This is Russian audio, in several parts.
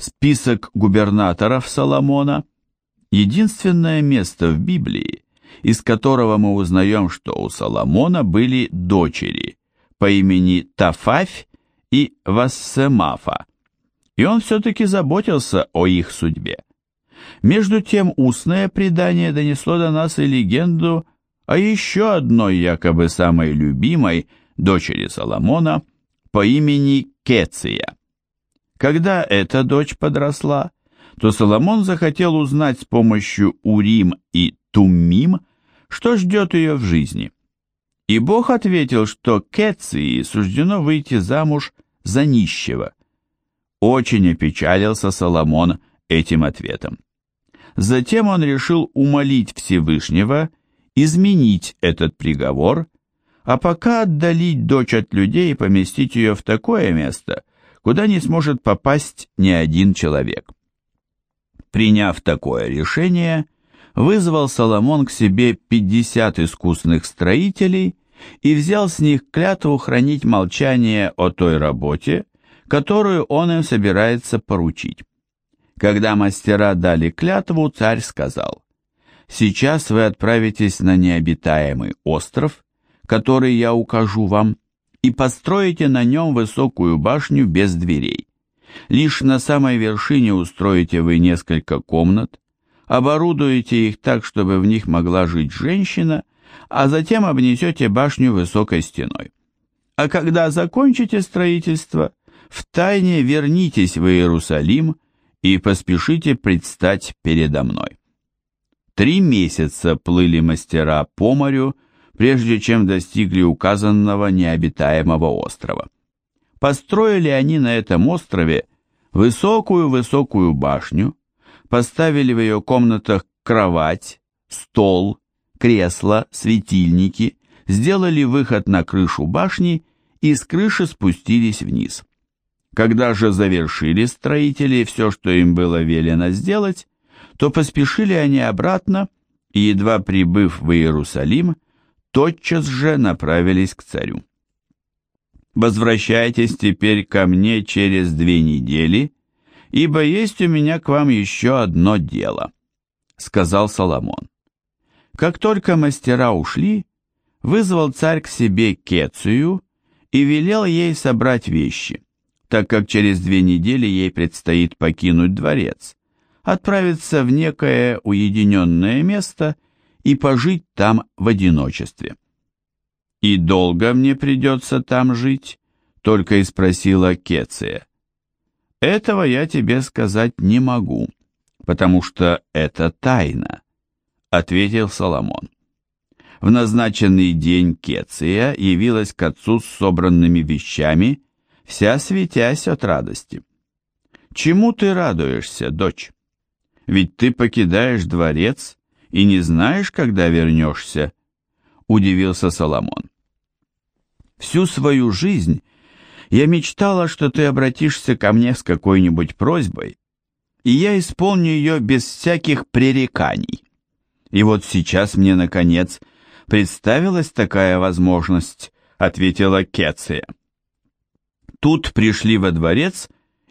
Список губернаторов Соломона – единственное место в Библии, из которого мы узнаем, что у Соломона были дочери по имени Тафафь и Вассемафа, и он все-таки заботился о их судьбе. Между тем устное предание донесло до нас и легенду о еще одной якобы самой любимой дочери Соломона по имени Кеция. Когда эта дочь подросла, то Соломон захотел узнать с помощью Урим и Туммим, что ждет ее в жизни. И Бог ответил, что Кеции суждено выйти замуж за нищего. Очень опечалился Соломон этим ответом. Затем он решил умолить Всевышнего изменить этот приговор, а пока отдалить дочь от людей и поместить ее в такое место, куда не сможет попасть ни один человек. Приняв такое решение, вызвал Соломон к себе 50 искусных строителей и взял с них клятву хранить молчание о той работе, которую он им собирается поручить. Когда мастера дали клятву, царь сказал, «Сейчас вы отправитесь на необитаемый остров, который я укажу вам, и построите на нем высокую башню без дверей. Лишь на самой вершине устроите вы несколько комнат, оборудуете их так, чтобы в них могла жить женщина, а затем обнесете башню высокой стеной. А когда закончите строительство, втайне вернитесь в Иерусалим и поспешите предстать передо мной. Три месяца плыли мастера по морю, прежде чем достигли указанного необитаемого острова. Построили они на этом острове высокую-высокую башню, поставили в ее комнатах кровать, стол, кресло, светильники, сделали выход на крышу башни и с крыши спустились вниз. Когда же завершили строители все, что им было велено сделать, то поспешили они обратно и, едва прибыв в Иерусалим, тотчас же направились к царю. «Возвращайтесь теперь ко мне через две недели», ибо есть у меня к вам еще одно дело», — сказал Соломон. Как только мастера ушли, вызвал царь к себе Кецию и велел ей собрать вещи, так как через две недели ей предстоит покинуть дворец, отправиться в некое уединенное место и пожить там в одиночестве. «И долго мне придется там жить?» — только и спросила Кеция. Этого я тебе сказать не могу, потому что это тайна, ответил Соломон. В назначенный день Кеция явилась к отцу с собранными вещами, вся светясь от радости. Чему ты радуешься, дочь? Ведь ты покидаешь дворец и не знаешь, когда вернешься, удивился Соломон. Всю свою жизнь я мечтала, что ты обратишься ко мне с какой-нибудь просьбой, и я исполню ее без всяких пререканий. И вот сейчас мне, наконец, представилась такая возможность, ответила Кеция. Тут пришли во дворец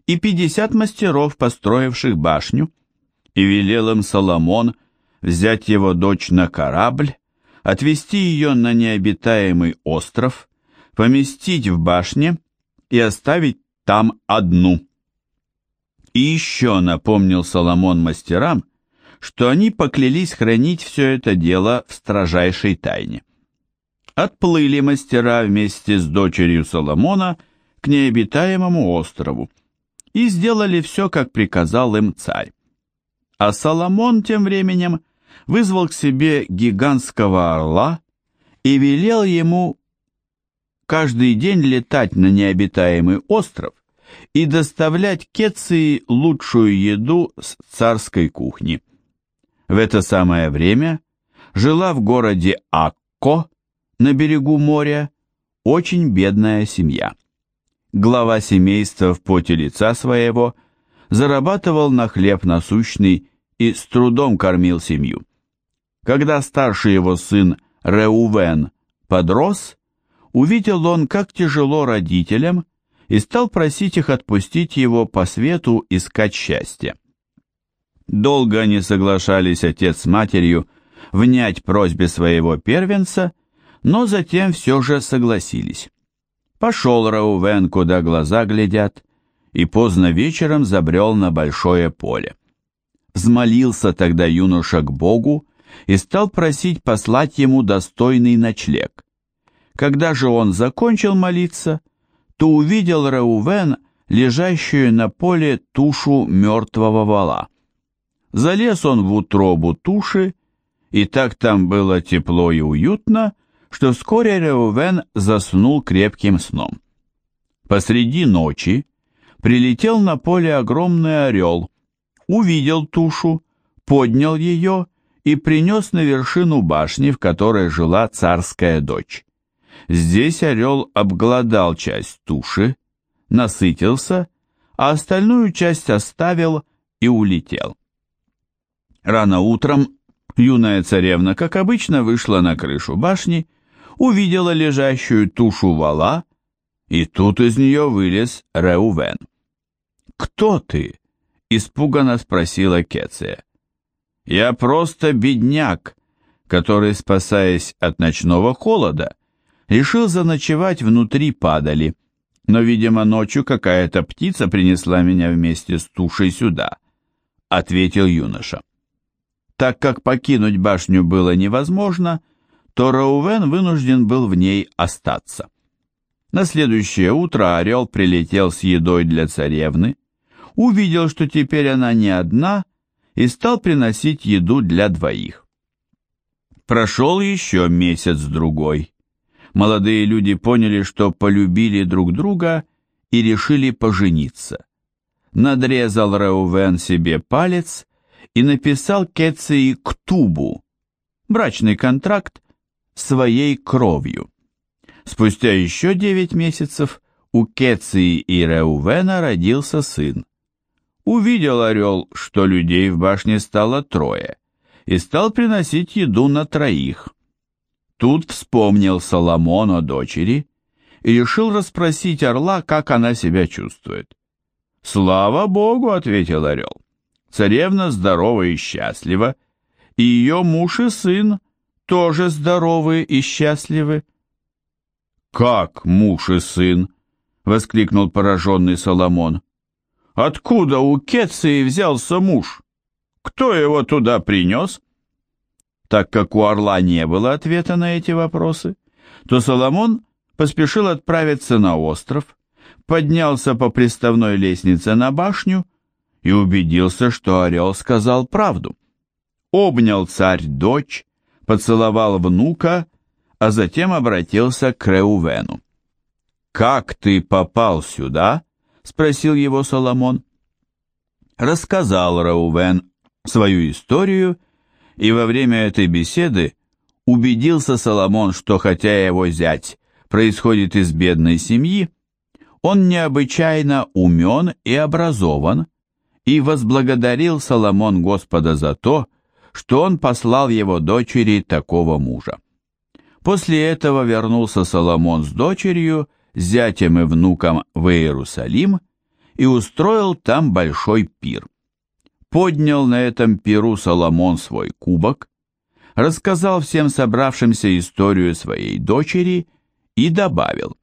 и пятьдесят мастеров, построивших башню, и велел им Соломон взять его дочь на корабль, отвезти ее на необитаемый остров, поместить в башне и оставить там одну. И еще напомнил Соломон мастерам, что они поклялись хранить все это дело в строжайшей тайне. Отплыли мастера вместе с дочерью Соломона к необитаемому острову и сделали все, как приказал им царь. А Соломон тем временем вызвал к себе гигантского орла и велел ему каждый день летать на необитаемый остров и доставлять Кеции лучшую еду с царской кухни. В это самое время жила в городе Акко на берегу моря очень бедная семья. Глава семейства в поте лица своего зарабатывал на хлеб насущный и с трудом кормил семью. Когда старший его сын Реувен подрос, увидел он, как тяжело родителям, и стал просить их отпустить его по свету искать счастье. Долго не соглашались отец с матерью внять просьбе своего первенца, но затем все же согласились. Пошел Раувен, куда глаза глядят, и поздно вечером забрел на большое поле. Взмолился тогда юноша к Богу и стал просить послать ему достойный ночлег. Когда же он закончил молиться, то увидел Раувен, лежащую на поле тушу мертвого вала. Залез он в утробу туши, и так там было тепло и уютно, что вскоре Реувен заснул крепким сном. Посреди ночи прилетел на поле огромный орел, увидел тушу, поднял ее и принес на вершину башни, в которой жила царская дочь. Здесь орел обглодал часть туши, насытился, а остальную часть оставил и улетел. Рано утром юная царевна, как обычно, вышла на крышу башни, увидела лежащую тушу вала, и тут из нее вылез Реувен. «Кто ты?» — испуганно спросила Кеция. «Я просто бедняк, который, спасаясь от ночного холода, решил заночевать внутри падали, но, видимо, ночью какая-то птица принесла меня вместе с тушей сюда», — ответил юноша. Так как покинуть башню было невозможно, то Раувен вынужден был в ней остаться. На следующее утро орел прилетел с едой для царевны, увидел, что теперь она не одна, и стал приносить еду для двоих. Прошел еще месяц-другой. Молодые люди поняли, что полюбили друг друга и решили пожениться. Надрезал Раувен себе палец и написал Кеции Ктубу, брачный контракт, своей кровью. Спустя еще девять месяцев у Кеции и Реувена родился сын. Увидел орел, что людей в башне стало трое, и стал приносить еду на троих. Тут вспомнил Соломон о дочери и решил расспросить орла, как она себя чувствует. «Слава Богу!» — ответил орел. Царевна здорова и счастлива, и ее муж и сын тоже здоровы и счастливы. «Как муж и сын?» — воскликнул пораженный Соломон. «Откуда у Кеции взялся муж? Кто его туда принес?» Так как у орла не было ответа на эти вопросы, то Соломон поспешил отправиться на остров, поднялся по приставной лестнице на башню и убедился, что орел сказал правду. Обнял царь дочь, поцеловал внука, а затем обратился к Реувену. «Как ты попал сюда?» — спросил его Соломон. Рассказал Реувен свою историю, и во время этой беседы убедился Соломон, что хотя его зять происходит из бедной семьи, он необычайно умен и образован, и возблагодарил Соломон Господа за то, что он послал его дочери такого мужа. После этого вернулся Соломон с дочерью, зятем и внуком в Иерусалим и устроил там большой пир. Поднял на этом пиру Соломон свой кубок, рассказал всем собравшимся историю своей дочери и добавил,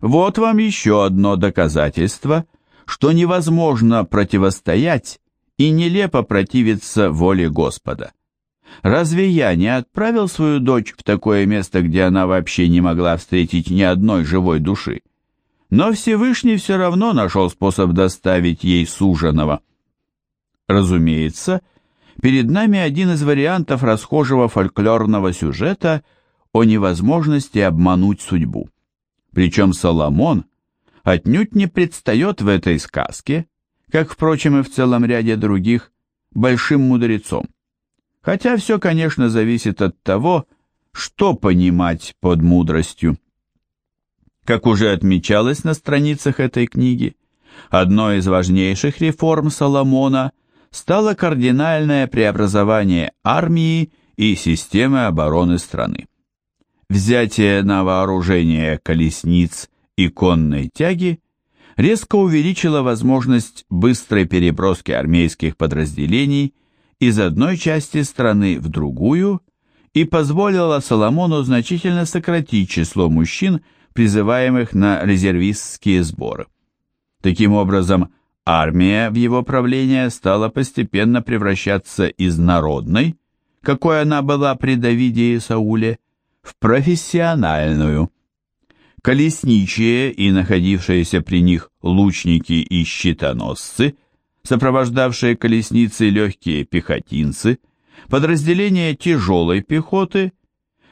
«Вот вам еще одно доказательство – что невозможно противостоять и нелепо противиться воле Господа. Разве я не отправил свою дочь в такое место, где она вообще не могла встретить ни одной живой души? Но Всевышний все равно нашел способ доставить ей суженого. Разумеется, перед нами один из вариантов расхожего фольклорного сюжета о невозможности обмануть судьбу. Причем Соломон – отнюдь не предстает в этой сказке, как, впрочем, и в целом ряде других, большим мудрецом. Хотя все, конечно, зависит от того, что понимать под мудростью. Как уже отмечалось на страницах этой книги, одной из важнейших реформ Соломона стало кардинальное преобразование армии и системы обороны страны. Взятие на вооружение колесниц и конной тяги резко увеличила возможность быстрой переброски армейских подразделений из одной части страны в другую и позволила Соломону значительно сократить число мужчин, призываемых на резервистские сборы. Таким образом, армия в его правление стала постепенно превращаться из народной, какой она была при Давиде и Сауле, в профессиональную. Колесничие и находившиеся при них лучники и щитоносцы, сопровождавшие колесницы легкие пехотинцы, подразделения тяжелой пехоты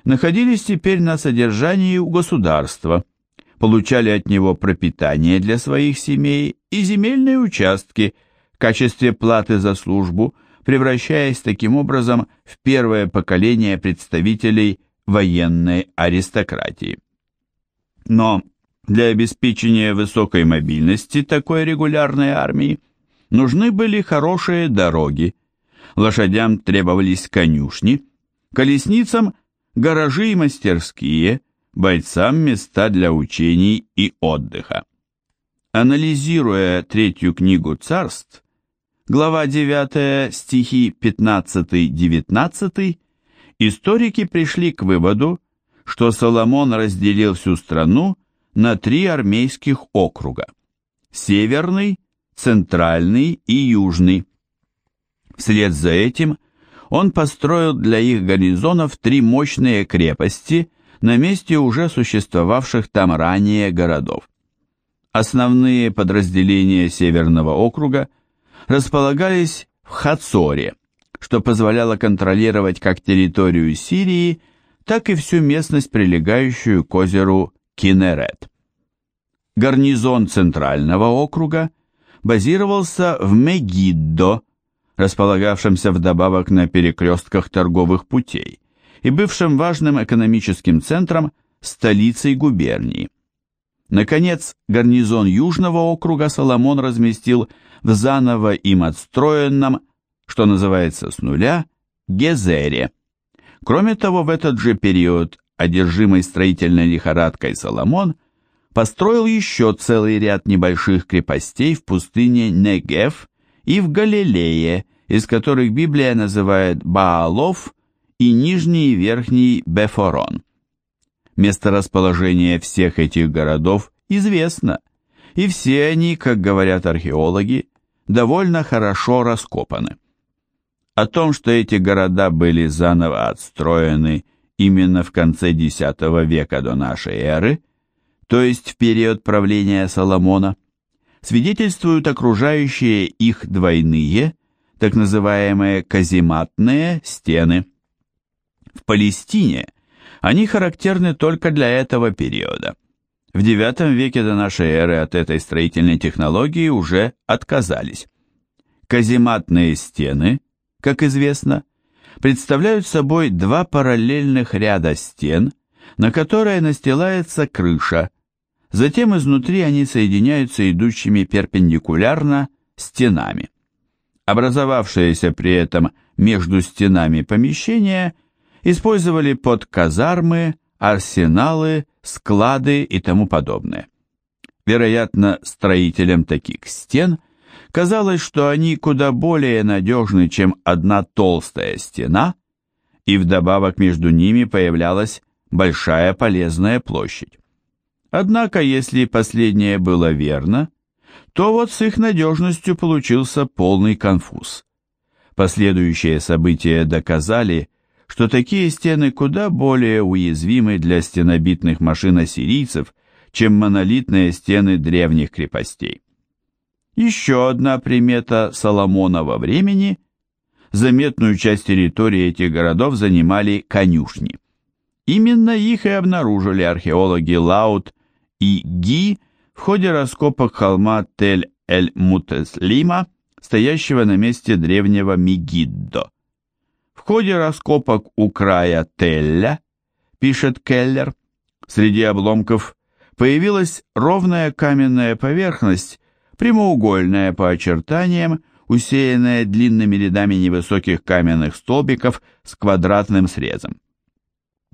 находились теперь на содержании у государства, получали от него пропитание для своих семей и земельные участки в качестве платы за службу, превращаясь таким образом в первое поколение представителей военной аристократии. Но для обеспечения высокой мобильности такой регулярной армии нужны были хорошие дороги, лошадям требовались конюшни, колесницам – гаражи и мастерские, бойцам – места для учений и отдыха. Анализируя третью книгу царств, глава 9, стихи 15-19, историки пришли к выводу, что Соломон разделил всю страну на три армейских округа – Северный, Центральный и Южный. Вслед за этим он построил для их гарнизонов три мощные крепости на месте уже существовавших там ранее городов. Основные подразделения Северного округа располагались в Хацоре, что позволяло контролировать как территорию Сирии, так и всю местность, прилегающую к озеру Кинерет. Гарнизон Центрального округа базировался в Мегиддо, располагавшемся вдобавок на перекрестках торговых путей и бывшим важным экономическим центром столицей губернии. Наконец, гарнизон Южного округа Соломон разместил в заново им отстроенном, что называется с нуля, Гезере. Кроме того, в этот же период одержимый строительной лихорадкой Соломон построил еще целый ряд небольших крепостей в пустыне Негев и в Галилее, из которых Библия называет Баалов и Нижний и Верхний Бефорон. Месторасположение всех этих городов известно, и все они, как говорят археологи, довольно хорошо раскопаны. О том, что эти города были заново отстроены именно в конце X века до нашей эры, то есть в период правления Соломона, свидетельствуют окружающие их двойные, так называемые казематные стены. В Палестине они характерны только для этого периода. В IX веке до нашей эры от этой строительной технологии уже отказались. Казематные стены, как известно, представляют собой два параллельных ряда стен, на которые настилается крыша, Затем изнутри они соединяются идущими перпендикулярно стенами. Образовавшиеся при этом между стенами помещения использовали под казармы, арсеналы, склады и тому подобное. Вероятно, строителям таких стен казалось, что они куда более надежны, чем одна толстая стена, и вдобавок между ними появлялась большая полезная площадь. Однако, если последнее было верно, то вот с их надежностью получился полный конфуз. Последующие события доказали, что такие стены куда более уязвимы для стенобитных машин ассирийцев, чем монолитные стены древних крепостей. Еще одна примета Соломонова времени – заметную часть территории этих городов занимали конюшни. Именно их и обнаружили археологи Лаут и Ги в ходе раскопок холма Тель-эль-Мутеслима, стоящего на месте древнего Мигиддо. В ходе раскопок у края Телля, пишет Келлер, среди обломков появилась ровная каменная поверхность, прямоугольная по очертаниям, усеянная длинными рядами невысоких каменных столбиков с квадратным срезом.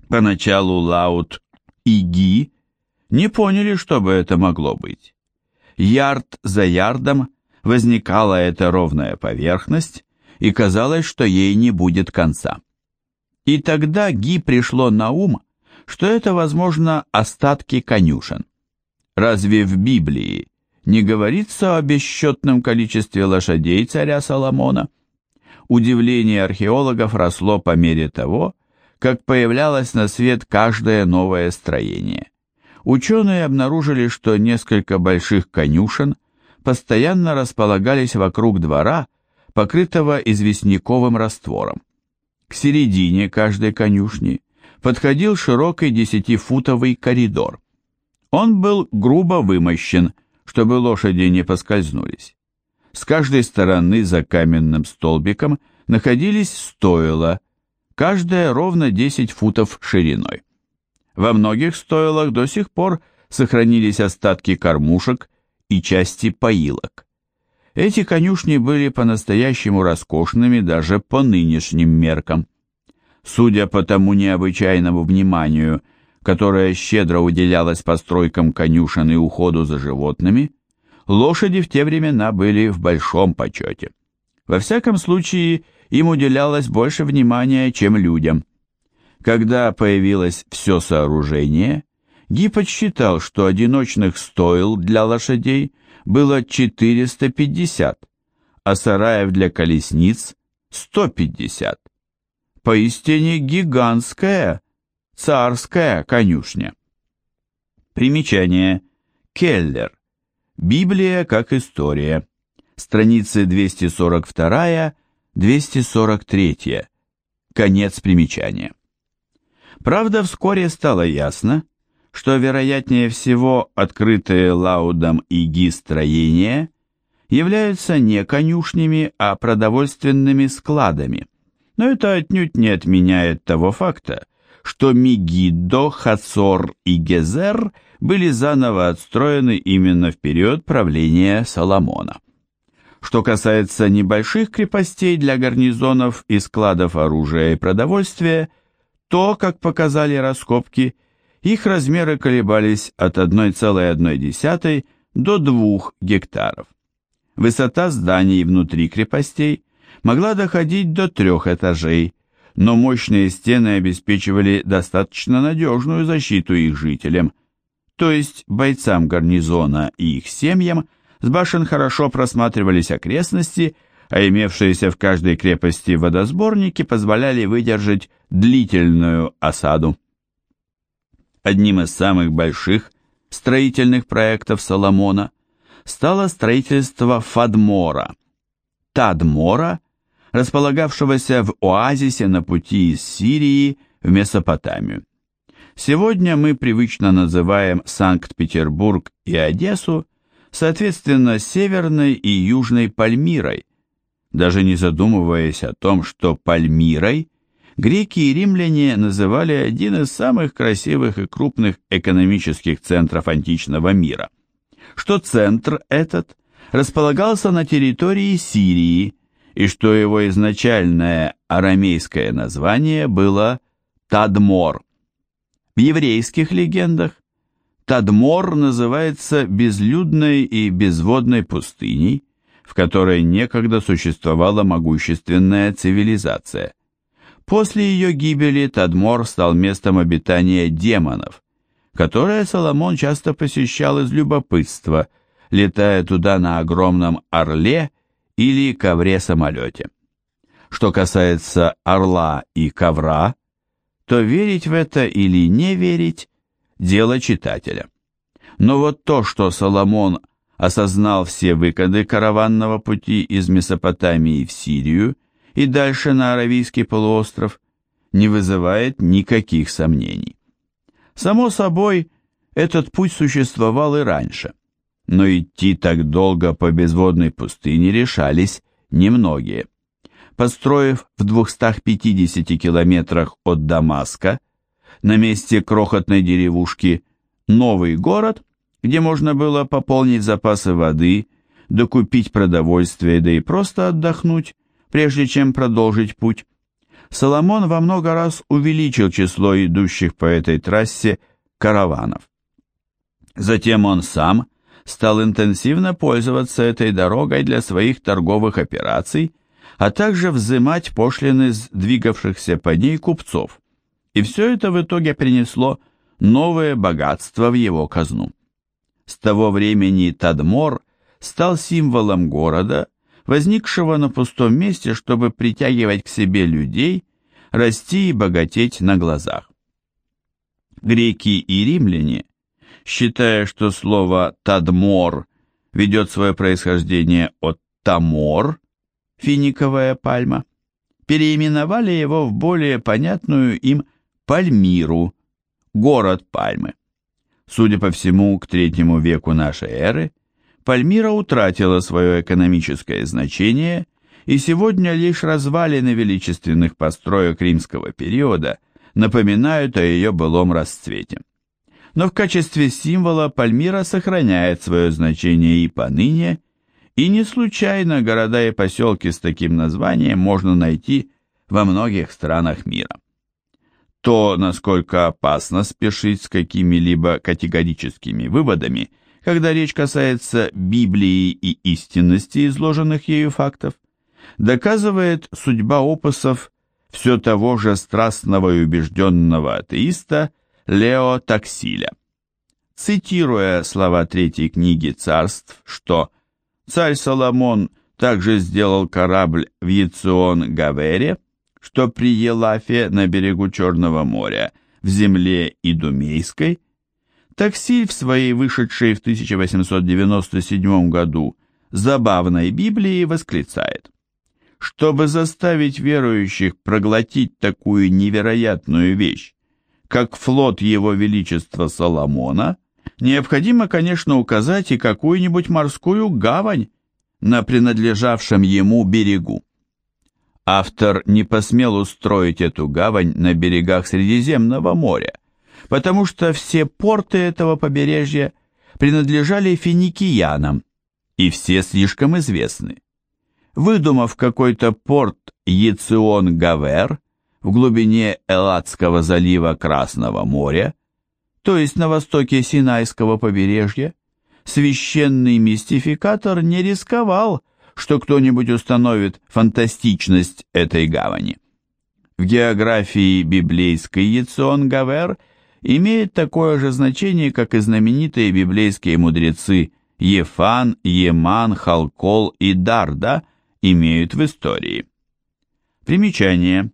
Поначалу Лаут и Ги не поняли, что бы это могло быть. Ярд за ярдом возникала эта ровная поверхность, и казалось, что ей не будет конца. И тогда Ги пришло на ум, что это, возможно, остатки конюшен. Разве в Библии не говорится о бесчетном количестве лошадей царя Соломона? Удивление археологов росло по мере того, как появлялось на свет каждое новое строение. Ученые обнаружили, что несколько больших конюшен постоянно располагались вокруг двора, покрытого известняковым раствором. К середине каждой конюшни подходил широкий десятифутовый коридор. Он был грубо вымощен, чтобы лошади не поскользнулись. С каждой стороны за каменным столбиком находились стойла, каждая ровно 10 футов шириной. Во многих стойлах до сих пор сохранились остатки кормушек и части поилок. Эти конюшни были по-настоящему роскошными даже по нынешним меркам. Судя по тому необычайному вниманию, которое щедро уделялось постройкам конюшен и уходу за животными, лошади в те времена были в большом почете. Во всяком случае, им уделялось больше внимания, чем людям. Когда появилось все сооружение, Ги подсчитал, что одиночных стоил для лошадей было 450, а сараев для колесниц 150. Поистине гигантская, царская конюшня. Примечание. Келлер. Библия как история. Страницы 242-243. Конец примечания. Правда, вскоре стало ясно, что, вероятнее всего, открытые Лаудом и Ги строения являются не конюшнями, а продовольственными складами. Но это отнюдь не отменяет того факта, что Мигидо, Хацор и Гезер были заново отстроены именно в период правления Соломона. Что касается небольших крепостей для гарнизонов и складов оружия и продовольствия, то, как показали раскопки, их размеры колебались от 1,1 до 2 гектаров. Высота зданий внутри крепостей могла доходить до трех этажей, но мощные стены обеспечивали достаточно надежную защиту их жителям, то есть бойцам гарнизона и их семьям с башен хорошо просматривались окрестности, а имевшиеся в каждой крепости водосборники позволяли выдержать длительную осаду. Одним из самых больших строительных проектов Соломона стало строительство Фадмора, Тадмора, располагавшегося в оазисе на пути из Сирии в Месопотамию. Сегодня мы привычно называем Санкт-Петербург и Одессу, соответственно, Северной и Южной Пальмирой, даже не задумываясь о том, что Пальмирой греки и римляне называли один из самых красивых и крупных экономических центров античного мира, что центр этот располагался на территории Сирии и что его изначальное арамейское название было Тадмор. В еврейских легендах Тадмор называется безлюдной и безводной пустыней, в которой некогда существовала могущественная цивилизация – После ее гибели Тадмор стал местом обитания демонов, которое Соломон часто посещал из любопытства, летая туда на огромном орле или ковре-самолете. Что касается орла и ковра, то верить в это или не верить – дело читателя. Но вот то, что Соломон осознал все выходы караванного пути из Месопотамии в Сирию и дальше на Аравийский полуостров, не вызывает никаких сомнений. Само собой, этот путь существовал и раньше, но идти так долго по безводной пустыне решались немногие. Построив в 250 километрах от Дамаска, на месте крохотной деревушки, новый город, где можно было пополнить запасы воды, докупить продовольствие, да и просто отдохнуть, Прежде чем продолжить путь, Соломон во много раз увеличил число идущих по этой трассе караванов. Затем он сам стал интенсивно пользоваться этой дорогой для своих торговых операций, а также взимать пошлины с двигавшихся по ней купцов. И все это в итоге принесло новое богатство в его казну. С того времени Тадмор стал символом города, возникшего на пустом месте, чтобы притягивать к себе людей, расти и богатеть на глазах. Греки и римляне, считая, что слово «тадмор» ведет свое происхождение от «тамор», финиковая пальма, переименовали его в более понятную им Пальмиру, город Пальмы. Судя по всему, к третьему веку нашей эры Пальмира утратила свое экономическое значение, и сегодня лишь развалины величественных построек римского периода напоминают о ее былом расцвете. Но в качестве символа Пальмира сохраняет свое значение и поныне, и не случайно города и поселки с таким названием можно найти во многих странах мира. То, насколько опасно спешить с какими-либо категорическими выводами, когда речь касается Библии и истинности изложенных ею фактов, доказывает судьба опусов все того же страстного и убежденного атеиста Лео Таксиля. Цитируя слова третьей книги царств, что «Царь Соломон также сделал корабль в Яцион-Гавере», что при Елафе на берегу Черного моря, в земле Идумейской, Таксиль в своей вышедшей в 1897 году забавной Библии восклицает «Чтобы заставить верующих проглотить такую невероятную вещь, как флот Его Величества Соломона, необходимо, конечно, указать и какую-нибудь морскую гавань на принадлежавшем ему берегу. Автор не посмел устроить эту гавань на берегах Средиземного моря, потому что все порты этого побережья принадлежали финикиянам, и все слишком известны. Выдумав какой-то порт Яцион-Гавер в глубине Элладского залива Красного моря, то есть на востоке Синайского побережья, священный мистификатор не рисковал что кто-нибудь установит фантастичность этой гавани. В географии библейской Яцион-Гавер имеет такое же значение, как и знаменитые библейские мудрецы Ефан, Еман, Халкол и Дарда имеют в истории. Примечание.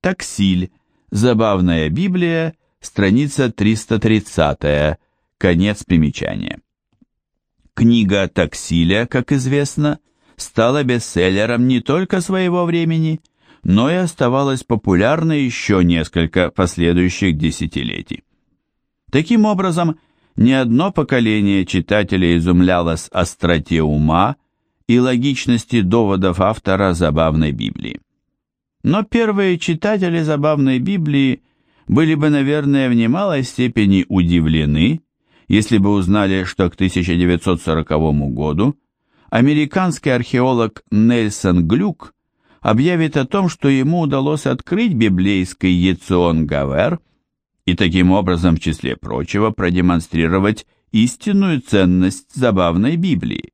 Таксиль. Забавная Библия. Страница 330. Конец примечания. Книга Таксиля, как известно, стала бестселлером не только своего времени, но и оставалась популярной еще несколько последующих десятилетий. Таким образом, ни одно поколение читателей изумлялось остроте ума и логичности доводов автора забавной Библии. Но первые читатели забавной Библии были бы, наверное, в немалой степени удивлены, если бы узнали, что к 1940 году американский археолог Нельсон Глюк объявит о том, что ему удалось открыть библейский Ецион Гавер и таким образом, в числе прочего, продемонстрировать истинную ценность забавной Библии.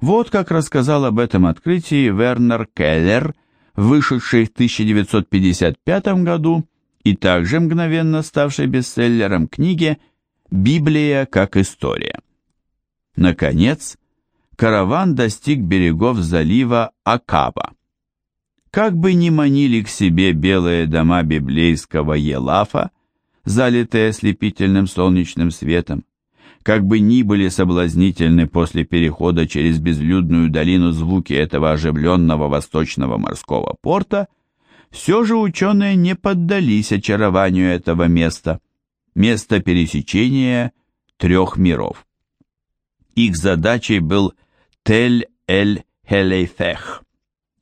Вот как рассказал об этом открытии Вернер Келлер, вышедший в 1955 году и также мгновенно ставший бестселлером книге «Библия как история». Наконец, караван достиг берегов залива Акаба. Как бы ни манили к себе белые дома библейского Елафа, залитые ослепительным солнечным светом, как бы ни были соблазнительны после перехода через безлюдную долину звуки этого оживленного восточного морского порта, все же ученые не поддались очарованию этого места, места пересечения трех миров. Их задачей был Тель-эль-Хелейфех.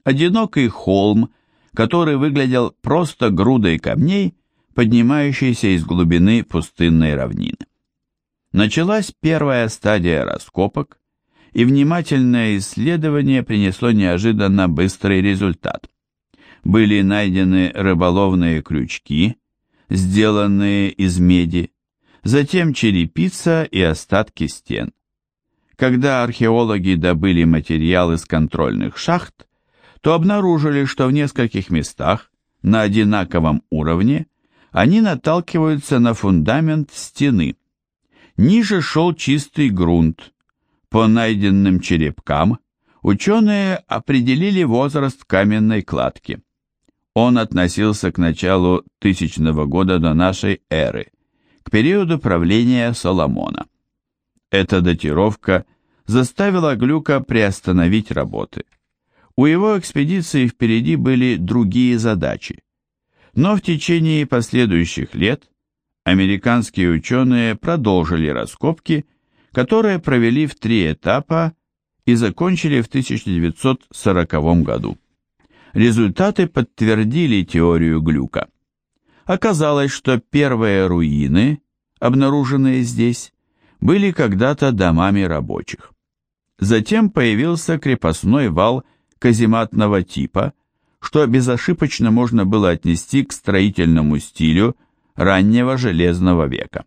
Одинокий холм, который выглядел просто грудой камней, поднимающейся из глубины пустынной равнины. Началась первая стадия раскопок, и внимательное исследование принесло неожиданно быстрый результат. Были найдены рыболовные крючки, сделанные из меди, затем черепица и остатки стен. Когда археологи добыли материал из контрольных шахт, то обнаружили, что в нескольких местах на одинаковом уровне они наталкиваются на фундамент стены. Ниже шел чистый грунт. По найденным черепкам ученые определили возраст каменной кладки. Он относился к началу тысячного года до нашей эры, к периоду правления Соломона. Эта датировка заставила Глюка приостановить работы. У его экспедиции впереди были другие задачи. Но в течение последующих лет американские ученые продолжили раскопки, которые провели в три этапа и закончили в 1940 году. Результаты подтвердили теорию Глюка. Оказалось, что первые руины, обнаруженные здесь, были когда-то домами рабочих. Затем появился крепостной вал казематного типа – что безошибочно можно было отнести к строительному стилю раннего Железного века.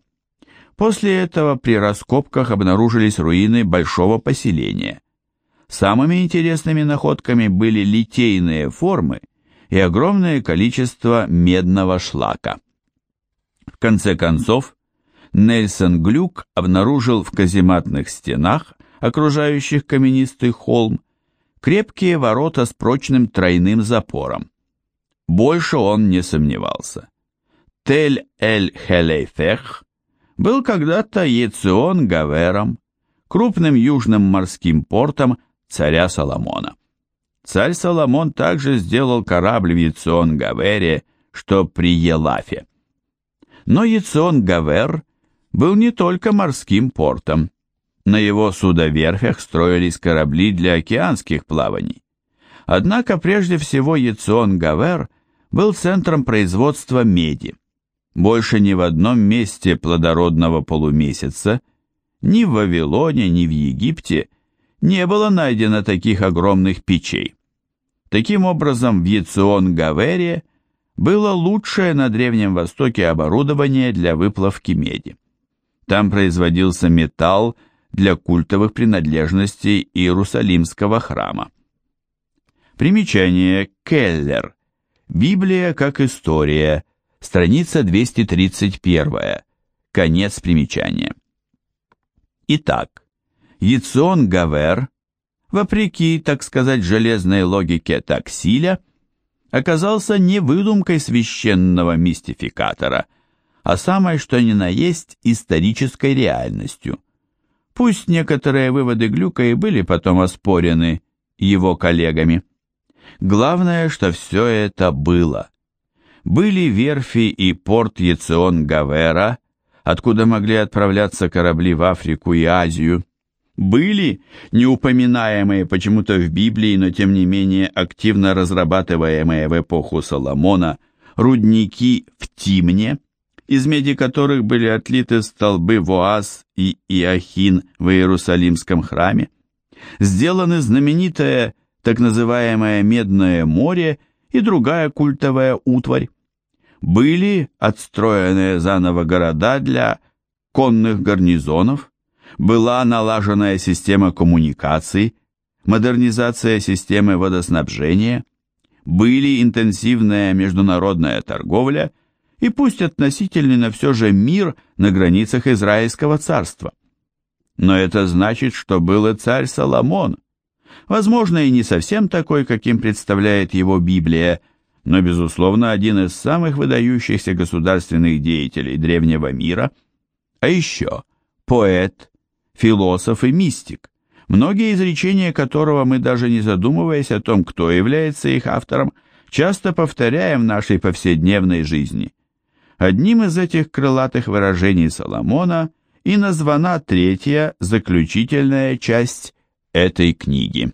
После этого при раскопках обнаружились руины большого поселения. Самыми интересными находками были литейные формы и огромное количество медного шлака. В конце концов, Нельсон Глюк обнаружил в казематных стенах, окружающих каменистый холм, крепкие ворота с прочным тройным Больше он не сомневался. Тель-эль-Хелейфех был когда-то Ецион-Гавером, крупным южным морским портом царя Соломона. Царь Соломон также сделал корабль в Ецион-Гавере, что при Елафе. Но Ецион-Гавер был не только морским портом. На его судоверфях строились корабли для океанских плаваний. Однако прежде всего Яцион-Гавер был центром производства меди. Больше ни в одном месте плодородного полумесяца, ни в Вавилоне, ни в Египте, не было найдено таких огромных печей. Таким образом, в Яцион-Гавере было лучшее на Древнем Востоке оборудование для выплавки меди. Там производился металл, для культовых принадлежностей Иерусалимского храма. Примечание Келлер. Библия как история. Страница 231. Конец примечания. Итак, Яцион Гавер, вопреки, так сказать, железной логике таксиля, оказался не выдумкой священного мистификатора, а самой что ни на есть исторической реальностью – Пусть некоторые выводы Глюка и были потом оспорены его коллегами. Главное, что все это было. Были верфи и порт Яцион-Гавера, откуда могли отправляться корабли в Африку и Азию. Были неупоминаемые почему-то в Библии, но тем не менее активно разрабатываемые в эпоху Соломона рудники в Тимне – из меди которых были отлиты столбы Воаз и Иохин в Иерусалимском храме, сделаны знаменитое так называемое Медное море и другая культовая утварь. Были отстроены заново города для конных гарнизонов, была налаженная система коммуникаций, модернизация системы водоснабжения, были интенсивная международная торговля и пусть относительный, но все же мир на границах Израильского царства. Но это значит, что был и царь Соломон. Возможно, и не совсем такой, каким представляет его Библия, но, безусловно, один из самых выдающихся государственных деятелей древнего мира, а еще поэт, философ и мистик, многие изречения которого мы даже не задумываясь о том, кто является их автором, часто повторяем в нашей повседневной жизни – Одним из этих крылатых выражений Соломона и названа третья, заключительная часть этой книги.